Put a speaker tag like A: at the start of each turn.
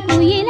A: 不依。